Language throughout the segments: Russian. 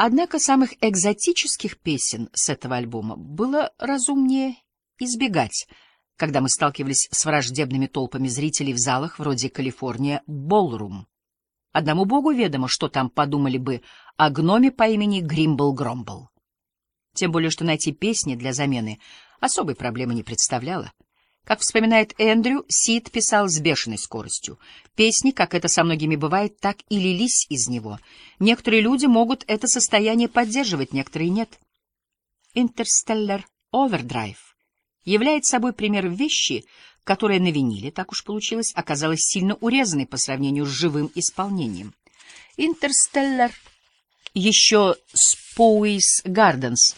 Однако самых экзотических песен с этого альбома было разумнее избегать, когда мы сталкивались с враждебными толпами зрителей в залах вроде «Калифорния Болрум». Одному богу ведомо, что там подумали бы о гноме по имени Гримбл-Громбл. Тем более, что найти песни для замены особой проблемы не представляло. Как вспоминает Эндрю, Сид писал с бешеной скоростью. Песни, как это со многими бывает, так и лились из него. Некоторые люди могут это состояние поддерживать, некоторые нет. Interstellar Overdrive является собой пример вещи, которая на виниле, так уж получилось, оказалась сильно урезанной по сравнению с живым исполнением. Interstellar еще с Powys Gardens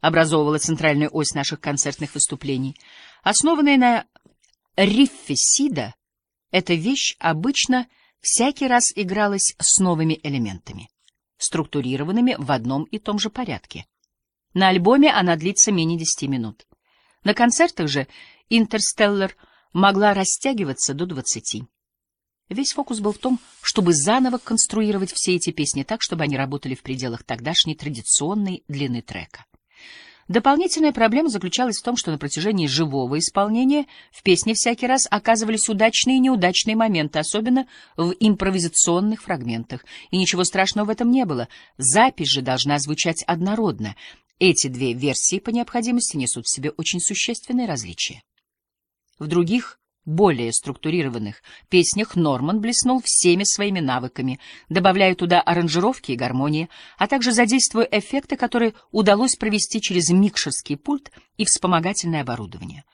образовывала центральную ось наших концертных выступлений — Основанная на риффе Сида, эта вещь обычно всякий раз игралась с новыми элементами, структурированными в одном и том же порядке. На альбоме она длится менее десяти минут. На концертах же «Интерстеллар» могла растягиваться до двадцати. Весь фокус был в том, чтобы заново конструировать все эти песни так, чтобы они работали в пределах тогдашней традиционной длины трека. Дополнительная проблема заключалась в том, что на протяжении живого исполнения в песне всякий раз оказывались удачные и неудачные моменты, особенно в импровизационных фрагментах. И ничего страшного в этом не было. Запись же должна звучать однородно. Эти две версии по необходимости несут в себе очень существенные различия. В других более структурированных песнях Норман блеснул всеми своими навыками, добавляя туда аранжировки и гармонии, а также задействуя эффекты, которые удалось провести через микшерский пульт и вспомогательное оборудование.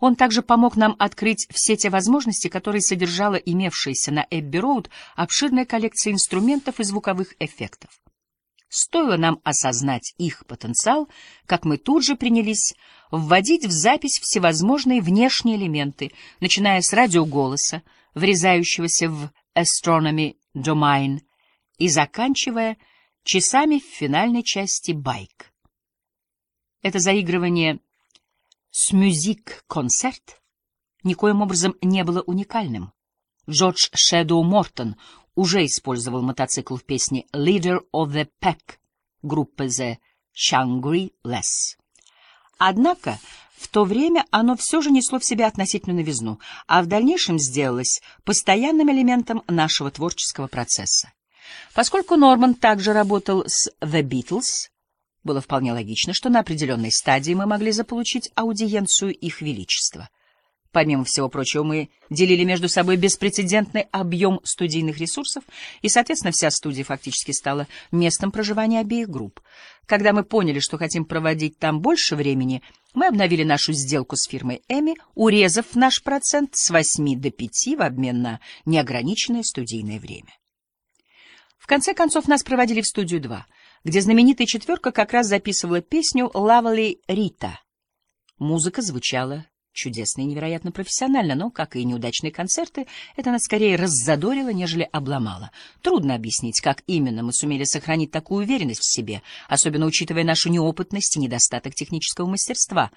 Он также помог нам открыть все те возможности, которые содержала имевшаяся на Эбби Роуд обширная коллекция инструментов и звуковых эффектов. Стоило нам осознать их потенциал, как мы тут же принялись вводить в запись всевозможные внешние элементы, начиная с радиоголоса, врезающегося в Astronomy Domain, и заканчивая часами в финальной части байк. Это заигрывание с мюзик-концерт никоим образом не было уникальным. Джордж Шэдоу Мортон уже использовал мотоцикл в песне «Leader of the Pack» группы The Shangri-Las. Однако в то время оно все же несло в себе относительную новизну, а в дальнейшем сделалось постоянным элементом нашего творческого процесса. Поскольку Норман также работал с The Beatles, было вполне логично, что на определенной стадии мы могли заполучить аудиенцию их величества — Помимо всего прочего, мы делили между собой беспрецедентный объем студийных ресурсов, и, соответственно, вся студия фактически стала местом проживания обеих групп. Когда мы поняли, что хотим проводить там больше времени, мы обновили нашу сделку с фирмой Эми, урезав наш процент с 8 до 5 в обмен на неограниченное студийное время. В конце концов, нас проводили в студию 2, где знаменитая четверка как раз записывала песню «Lovely Рита». Музыка звучала чудесно и невероятно профессионально, но, как и неудачные концерты, это нас скорее раззадорило, нежели обломало. Трудно объяснить, как именно мы сумели сохранить такую уверенность в себе, особенно учитывая нашу неопытность и недостаток технического мастерства.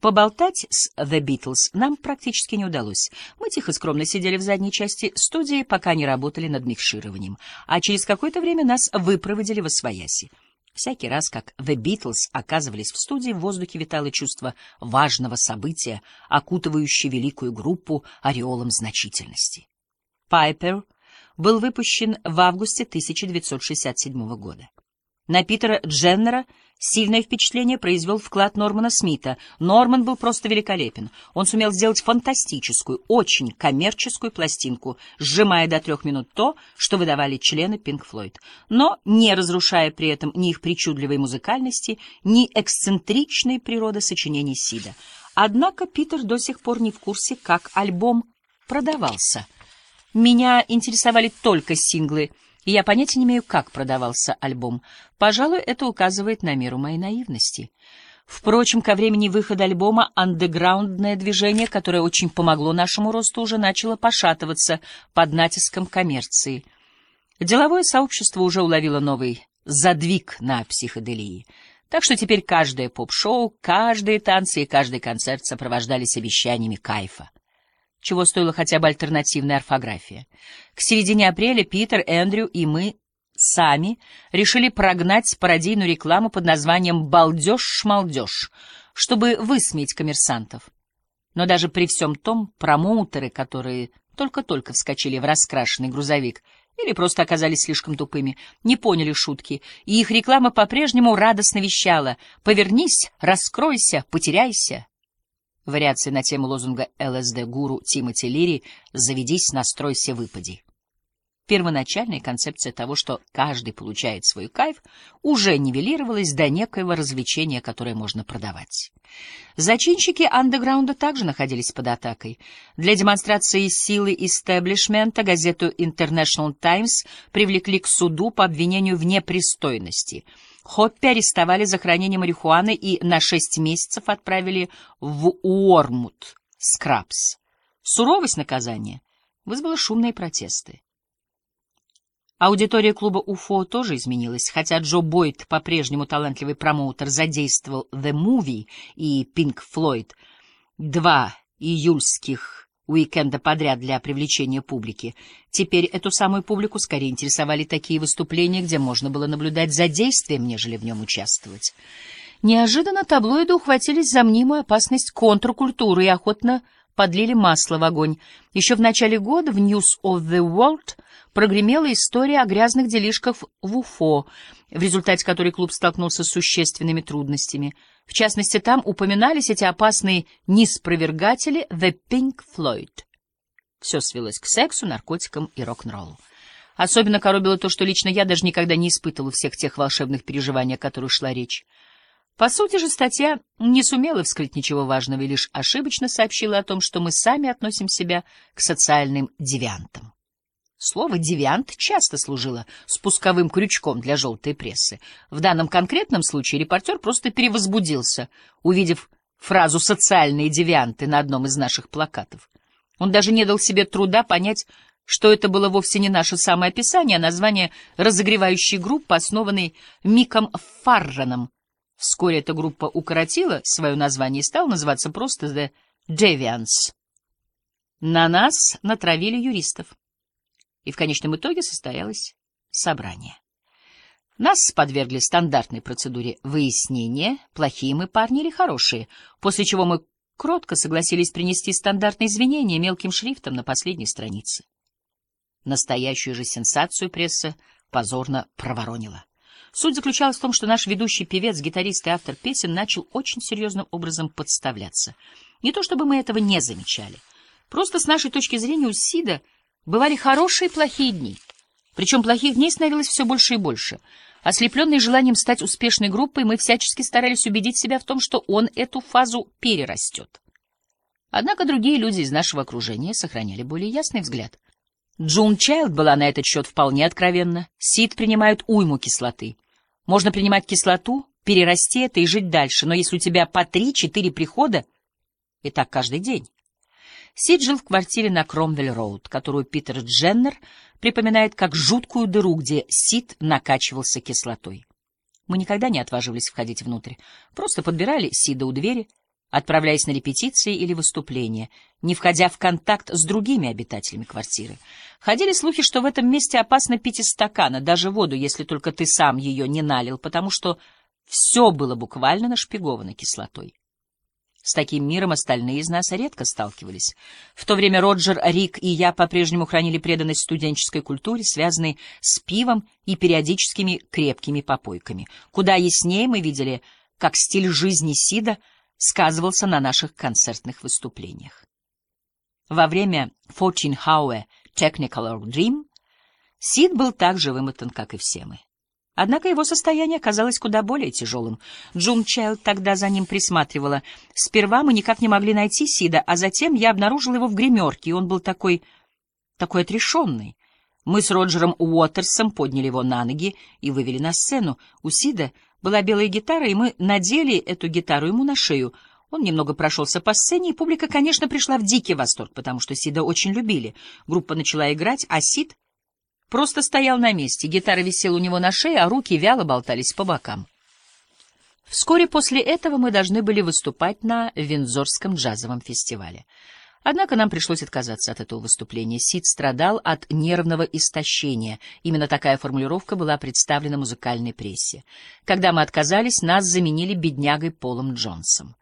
Поболтать с The Beatles нам практически не удалось. Мы тихо скромно сидели в задней части студии, пока не работали над микшированием, а через какое-то время нас выпроводили во свояси. Всякий раз, как The Beatles оказывались в студии, в воздухе витало чувство важного события, окутывающее великую группу ореолом значительности. «Пайпер» был выпущен в августе 1967 года. На Питера Дженнера сильное впечатление произвел вклад Нормана Смита. Норман был просто великолепен. Он сумел сделать фантастическую, очень коммерческую пластинку, сжимая до трех минут то, что выдавали члены Пинк Флойд, но не разрушая при этом ни их причудливой музыкальности, ни эксцентричной природы сочинений Сида. Однако Питер до сих пор не в курсе, как альбом продавался. Меня интересовали только синглы — и я понятия не имею, как продавался альбом. Пожалуй, это указывает на меру моей наивности. Впрочем, ко времени выхода альбома андеграундное движение, которое очень помогло нашему росту, уже начало пошатываться под натиском коммерции. Деловое сообщество уже уловило новый задвиг на психоделии. Так что теперь каждое поп-шоу, каждые танцы и каждый концерт сопровождались обещаниями кайфа чего стоила хотя бы альтернативная орфография. К середине апреля Питер, Эндрю и мы сами решили прогнать пародийную рекламу под названием «Балдеж-шмалдеж», чтобы высмеять коммерсантов. Но даже при всем том, промоутеры, которые только-только вскочили в раскрашенный грузовик или просто оказались слишком тупыми, не поняли шутки, и их реклама по-прежнему радостно вещала «Повернись, раскройся, потеряйся». Вариации на тему лозунга ЛСД-гуру Тимоти Лири «Заведись, настройся, выпади». Первоначальная концепция того, что каждый получает свой кайф, уже нивелировалась до некоего развлечения, которое можно продавать. Зачинщики андеграунда также находились под атакой. Для демонстрации силы истеблишмента газету International Times привлекли к суду по обвинению в непристойности. Хоппи арестовали за хранение марихуаны и на шесть месяцев отправили в Уормут, Скрабс. Суровость наказания вызвала шумные протесты. Аудитория клуба «Уфо» тоже изменилась, хотя Джо Бойд, по-прежнему талантливый промоутер, задействовал The Movie и Pink Floyd, два июльских уикенда подряд для привлечения публики. Теперь эту самую публику скорее интересовали такие выступления, где можно было наблюдать за действием, нежели в нем участвовать. Неожиданно таблоиды ухватились за мнимую опасность контркультуры и охотно подлили масло в огонь. Еще в начале года в News of the World прогремела история о грязных делишках в Уфо, в результате которой клуб столкнулся с существенными трудностями. В частности, там упоминались эти опасные неспровергатели The Pink Floyd. Все свелось к сексу, наркотикам и рок-н-роллу. Особенно коробило то, что лично я даже никогда не испытывал всех тех волшебных переживаний, о которых шла речь. По сути же, статья не сумела вскрыть ничего важного и лишь ошибочно сообщила о том, что мы сами относим себя к социальным девиантам. Слово «девиант» часто служило спусковым крючком для желтой прессы. В данном конкретном случае репортер просто перевозбудился, увидев фразу «социальные девианты» на одном из наших плакатов. Он даже не дал себе труда понять, что это было вовсе не наше самоописание, а название разогревающей группы, основанной Миком Фарраном. Вскоре эта группа укоротила свое название и стала называться просто «The Deviants». На нас натравили юристов и в конечном итоге состоялось собрание. Нас подвергли стандартной процедуре выяснения, плохие мы парни или хорошие, после чего мы кротко согласились принести стандартные извинения мелким шрифтом на последней странице. Настоящую же сенсацию пресса позорно проворонила. Суть заключалась в том, что наш ведущий певец, гитарист и автор песен начал очень серьезным образом подставляться. Не то чтобы мы этого не замечали. Просто с нашей точки зрения у Сида — Бывали хорошие и плохие дни. Причем плохих дней становилось все больше и больше. Ослепленные желанием стать успешной группой, мы всячески старались убедить себя в том, что он эту фазу перерастет. Однако другие люди из нашего окружения сохраняли более ясный взгляд. Джун Чайлд была на этот счет вполне откровенна. Сид принимают уйму кислоты. Можно принимать кислоту, перерасти это и жить дальше, но если у тебя по три-четыре прихода, и так каждый день, Сид жил в квартире на Кромвель-Роуд, которую Питер Дженнер припоминает как жуткую дыру, где Сид накачивался кислотой. Мы никогда не отваживались входить внутрь, просто подбирали Сида у двери, отправляясь на репетиции или выступления, не входя в контакт с другими обитателями квартиры. Ходили слухи, что в этом месте опасно пить из стакана, даже воду, если только ты сам ее не налил, потому что все было буквально нашпиговано кислотой. С таким миром остальные из нас редко сталкивались. В то время Роджер, Рик и я по-прежнему хранили преданность студенческой культуре, связанной с пивом и периодическими крепкими попойками. Куда яснее мы видели, как стиль жизни Сида сказывался на наших концертных выступлениях. Во время Fortune Hour Technical Dream Сид был так же вымотан, как и все мы. Однако его состояние оказалось куда более тяжелым. Джун Чайлд тогда за ним присматривала. Сперва мы никак не могли найти Сида, а затем я обнаружила его в гримерке, и он был такой... такой отрешенный. Мы с Роджером Уотерсом подняли его на ноги и вывели на сцену. У Сида была белая гитара, и мы надели эту гитару ему на шею. Он немного прошелся по сцене, и публика, конечно, пришла в дикий восторг, потому что Сида очень любили. Группа начала играть, а Сид Просто стоял на месте, гитара висела у него на шее, а руки вяло болтались по бокам. Вскоре после этого мы должны были выступать на Виндзорском джазовом фестивале. Однако нам пришлось отказаться от этого выступления. Сид страдал от нервного истощения. Именно такая формулировка была представлена музыкальной прессе. Когда мы отказались, нас заменили беднягой Полом Джонсом.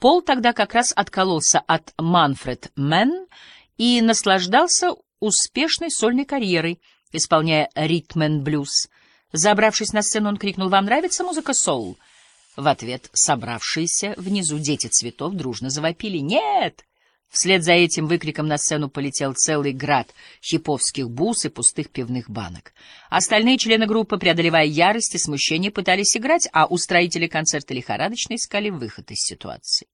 Пол тогда как раз откололся от Манфред Мэн и наслаждался успешной сольной карьерой, исполняя ритм-н-блюз. Забравшись на сцену, он крикнул «Вам нравится музыка соул?» В ответ собравшиеся внизу дети цветов дружно завопили «Нет!» Вслед за этим выкриком на сцену полетел целый град хиповских бус и пустых пивных банок. Остальные члены группы, преодолевая ярость и смущение, пытались играть, а устроители концерта лихорадочно искали выход из ситуации.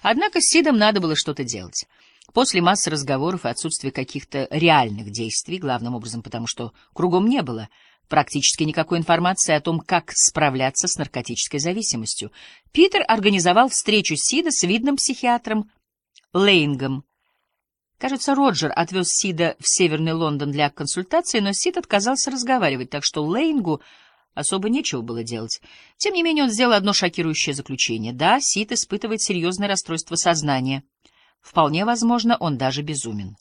Однако с Сидом надо было что-то делать. После массы разговоров и отсутствия каких-то реальных действий, главным образом потому, что кругом не было практически никакой информации о том, как справляться с наркотической зависимостью, Питер организовал встречу Сида с видным психиатром Лейнгом. Кажется, Роджер отвез Сида в Северный Лондон для консультации, но Сид отказался разговаривать, так что Лейнгу особо нечего было делать. Тем не менее, он сделал одно шокирующее заключение. Да, Сид испытывает серьезное расстройство сознания. Вполне возможно, он даже безумен.